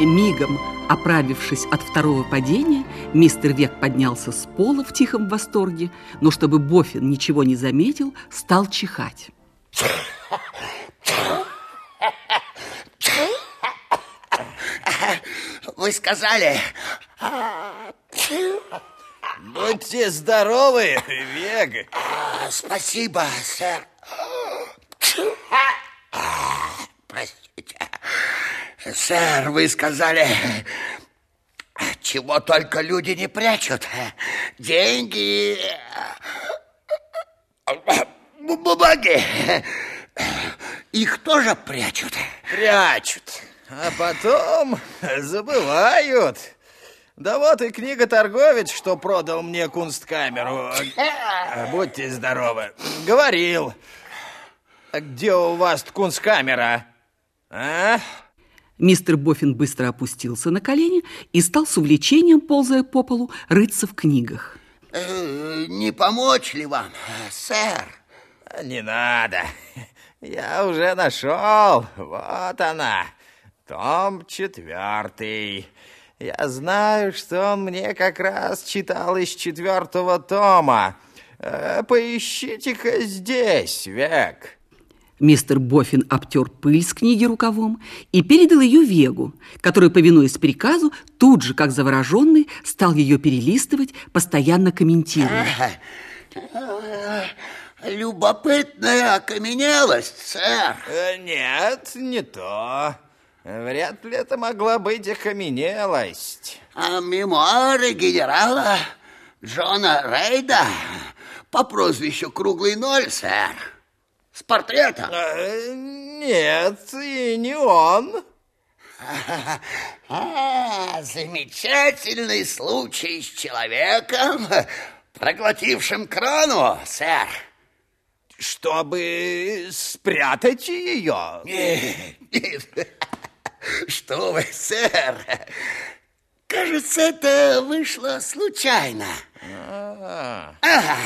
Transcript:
Мигом, оправившись от второго падения, мистер Век поднялся с пола в тихом восторге, но чтобы Боффин ничего не заметил, стал чихать. Вы сказали... Будьте здоровы, Вег. Спасибо, сэр. Простите. Сэр, вы сказали, чего только люди не прячут. Деньги, бумаги. Их тоже прячут. Прячут, а потом забывают. Да вот и книга-торговец, что продал мне кунсткамеру. Будьте здоровы. Говорил. А где у вас кунсткамера? А? Мистер Боффин быстро опустился на колени и стал с увлечением, ползая по полу, рыться в книгах. Э, не помочь ли вам, сэр? Не надо. Я уже нашел. Вот она. Том четвертый. Я знаю, что он мне как раз читал из четвертого тома. Э, поищите-ка здесь, век. Мистер Боффин обтер пыль с книги рукавом и передал ее Вегу, который, повинуясь приказу, тут же, как завороженный, стал ее перелистывать, постоянно комментируя. Любопытная окаменелость, сэр. Э, нет, не то. Вряд ли это могла быть окаменелость. А мемуары генерала Джона Рейда по прозвищу Круглый Ноль, сэр. С портрета? А, нет, и не он. А, замечательный случай с человеком, проглотившим крану, сэр. Чтобы спрятать ее? Нет, нет. Что вы, сэр? Кажется, это вышло случайно. А -а -а. Ага.